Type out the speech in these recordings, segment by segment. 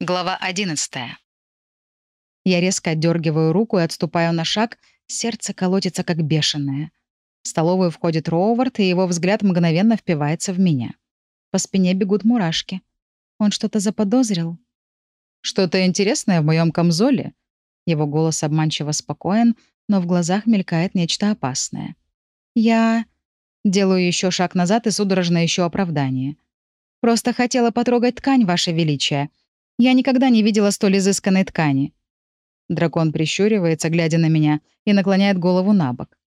Глава 11. Я резко отдергиваю руку и отступаю на шаг, сердце колотится как бешеное. В столовую входит Роувард, и его взгляд мгновенно впивается в меня. По спине бегут мурашки. Он что-то заподозрил? «Что-то интересное в моем камзоле?» Его голос обманчиво спокоен, но в глазах мелькает нечто опасное. «Я...» Делаю еще шаг назад и судорожно ищу оправдание. «Просто хотела потрогать ткань, Ваше Величие», я никогда не видела столь изысканной ткани. Дракон прищуривается, глядя на меня, и наклоняет голову на бок.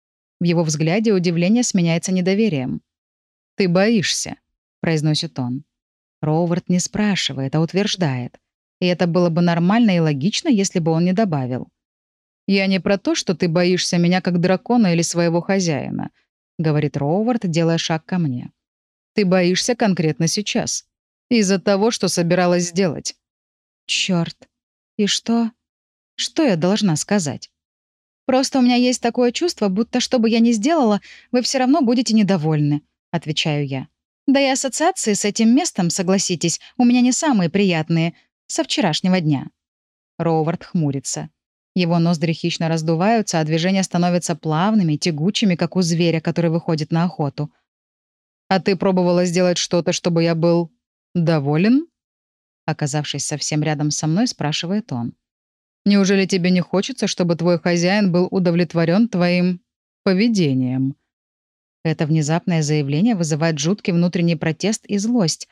В его взгляде удивление сменяется недоверием. «Ты боишься», — произносит он. Роувард не спрашивает, а утверждает. И это было бы нормально и логично, если бы он не добавил. «Я не про то, что ты боишься меня как дракона или своего хозяина», — говорит Роувард, делая шаг ко мне. «Ты боишься конкретно сейчас. Из-за того, что собиралась сделать. Черт. И что? Что я должна сказать? Просто у меня есть такое чувство, будто что бы я ни сделала, вы все равно будете недовольны, отвечаю я. Да и ассоциации с этим местом, согласитесь, у меня не самые приятные со вчерашнего дня. Роувард хмурится. Его ноздри хищно раздуваются, а движения становятся плавными, тягучими, как у зверя, который выходит на охоту. «А ты пробовала сделать что-то, чтобы я был доволен?» Оказавшись совсем рядом со мной, спрашивает он. «Неужели тебе не хочется, чтобы твой хозяин был удовлетворен твоим поведением?» Это внезапное заявление вызывает жуткий внутренний протест и злость.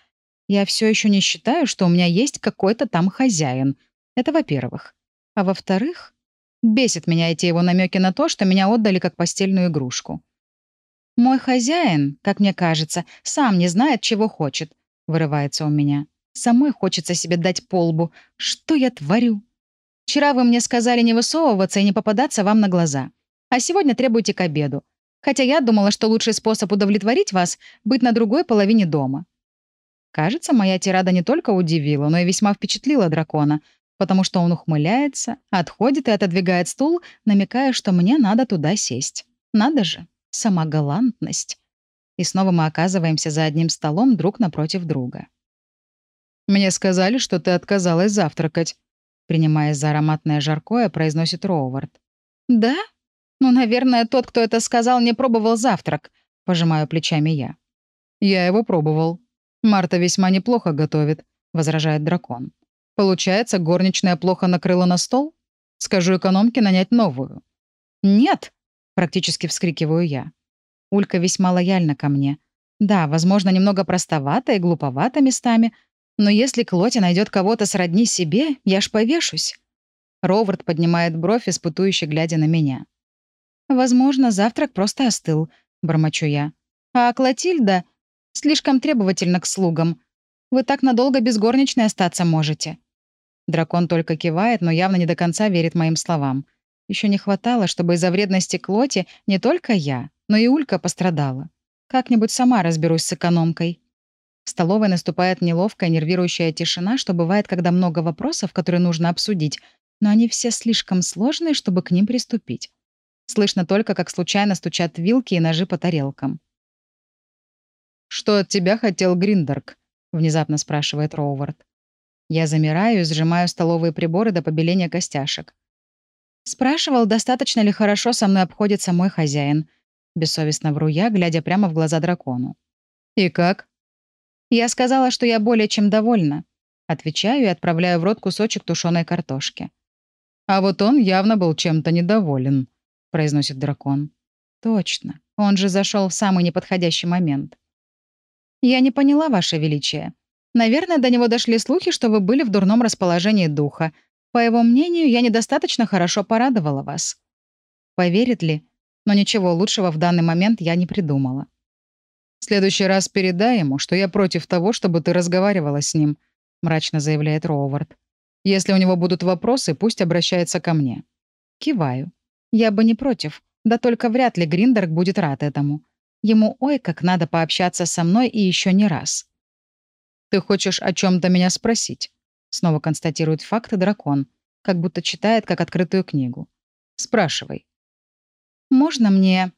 Я все еще не считаю, что у меня есть какой-то там хозяин. Это во-первых. А во-вторых, бесит меня эти его намеки на то, что меня отдали как постельную игрушку. «Мой хозяин, как мне кажется, сам не знает, чего хочет», — вырывается у меня. Самой хочется себе дать полбу. Что я творю? Вчера вы мне сказали не высовываться и не попадаться вам на глаза. А сегодня требуете к обеду. Хотя я думала, что лучший способ удовлетворить вас — быть на другой половине дома. Кажется, моя тирада не только удивила, но и весьма впечатлила дракона, потому что он ухмыляется, отходит и отодвигает стул, намекая, что мне надо туда сесть. Надо же, сама галантность. И снова мы оказываемся за одним столом друг напротив друга. «Мне сказали, что ты отказалась завтракать», — принимаясь за ароматное жаркое, произносит Роувард. «Да? Ну, наверное, тот, кто это сказал, не пробовал завтрак», — пожимаю плечами я. «Я его пробовал. Марта весьма неплохо готовит», — возражает дракон. «Получается, горничная плохо накрыла на стол? Скажу экономке нанять новую». «Нет!» — практически вскрикиваю я. Улька весьма лояльна ко мне. Да, возможно, немного простовато и глуповато местами, но если Клоти найдет кого-то сродни себе, я ж повешусь. Ровард поднимает бровь, испытующе глядя на меня. «Возможно, завтрак просто остыл», — бормочу я. «А Клотильда слишком требовательна к слугам. Вы так надолго без горничной остаться можете». Дракон только кивает, но явно не до конца верит моим словам. Еще не хватало, чтобы из-за вредности Клоти не только я, но и Улька пострадала. Как-нибудь сама разберусь с экономкой. В столовой наступает неловкая, нервирующая тишина, что бывает, когда много вопросов, которые нужно обсудить, но они все слишком сложные, чтобы к ним приступить. Слышно только, как случайно стучат вилки и ножи по тарелкам. «Что от тебя хотел Гриндерг?» — внезапно спрашивает Роувард. Я замираю и сжимаю столовые приборы до побеления костяшек. Спрашивал, достаточно ли хорошо со мной обходится мой хозяин. Бессовестно вру я, глядя прямо в глаза дракону. «И как?» Я сказала, что я более чем довольна. Отвечаю и отправляю в рот кусочек тушеной картошки. «А вот он явно был чем-то недоволен», — произносит дракон. «Точно. Он же зашел в самый неподходящий момент». «Я не поняла, Ваше Величие. Наверное, до него дошли слухи, что вы были в дурном расположении духа. По его мнению, я недостаточно хорошо порадовала вас». Поверит ли? Но ничего лучшего в данный момент я не придумала. «В следующий раз передай ему, что я против того, чтобы ты разговаривала с ним», — мрачно заявляет Роувард. «Если у него будут вопросы, пусть обращается ко мне». Киваю. Я бы не против, да только вряд ли Гриндерг будет рад этому. Ему ой, как надо пообщаться со мной и еще не раз. «Ты хочешь о чем то меня спросить?» — снова констатирует факты дракон, как будто читает как открытую книгу. «Спрашивай». «Можно мне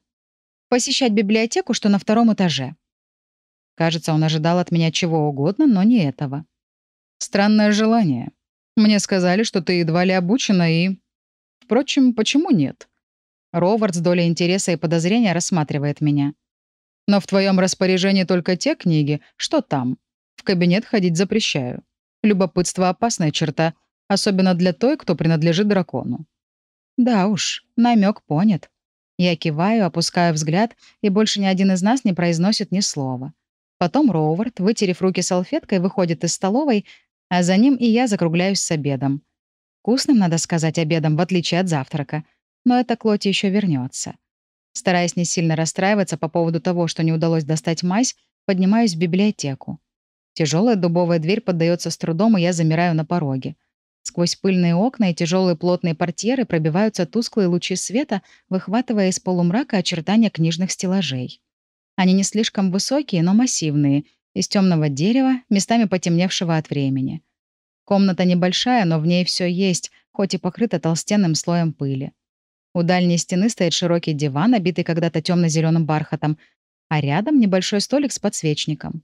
посещать библиотеку, что на втором этаже?» Кажется, он ожидал от меня чего угодно, но не этого. «Странное желание», Мне сказали, что ты едва ли обучена и... Впрочем, почему нет? Ровард с долей интереса и подозрения рассматривает меня. Но в твоем распоряжении только те книги, что там. В кабинет ходить запрещаю. Любопытство — опасная черта, особенно для той, кто принадлежит дракону. Да уж, намек понят. Я киваю, опускаю взгляд, и больше ни один из нас не произносит ни слова. Потом Роувард, вытерев руки салфеткой, выходит из столовой, а за ним и я закругляюсь с обедом. Вкусным, надо сказать, обедом, в отличие от завтрака. Но это Клоти еще вернется. Стараясь не сильно расстраиваться по поводу того, что не удалось достать мазь, поднимаюсь в библиотеку. Тяжелая дубовая дверь поддается с трудом, и я замираю на пороге. Сквозь пыльные окна и тяжелые плотные портьеры пробиваются тусклые лучи света, выхватывая из полумрака очертания книжных стеллажей. Они не слишком высокие, но массивные, из темного дерева, местами потемневшего от времени. Комната небольшая, но в ней все есть, хоть и покрыта толстенным слоем пыли. У дальней стены стоит широкий диван, обитый когда-то темно-зеленым бархатом, а рядом небольшой столик с подсвечником.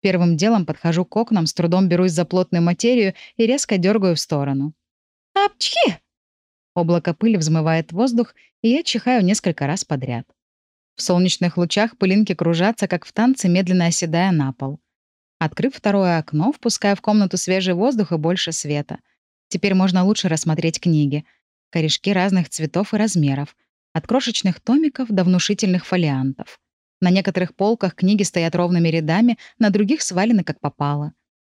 Первым делом подхожу к окнам, с трудом берусь за плотную материю и резко дергаю в сторону. «Апчхи!» Облако пыли взмывает воздух, и я чихаю несколько раз подряд. В солнечных лучах пылинки кружатся, как в танце, медленно оседая на пол. Открыв второе окно, впуская в комнату свежий воздух и больше света. Теперь можно лучше рассмотреть книги — корешки разных цветов и размеров, от крошечных томиков до внушительных фолиантов. На некоторых полках книги стоят ровными рядами, на других свалены как попало.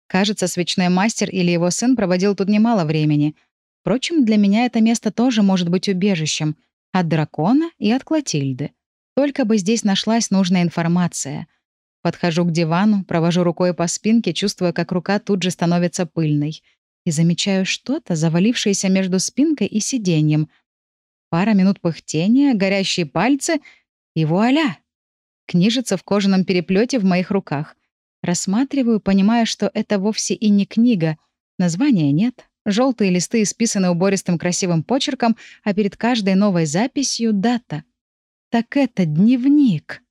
Кажется, свечной мастер или его сын проводил тут немало времени. Впрочем, для меня это место тоже может быть убежищем. От дракона и от Клотильды. Только бы здесь нашлась нужная информация. Подхожу к дивану, провожу рукой по спинке, чувствуя, как рука тут же становится пыльной и замечаю что-то, завалившееся между спинкой и сиденьем. Пара минут пыхтения, горящие пальцы и вуаля! Книжица в кожаном переплете в моих руках. Рассматриваю, понимая, что это вовсе и не книга. Названия нет. Желтые листы исписаны убористым красивым почерком, а перед каждой новой записью — дата. Так это дневник.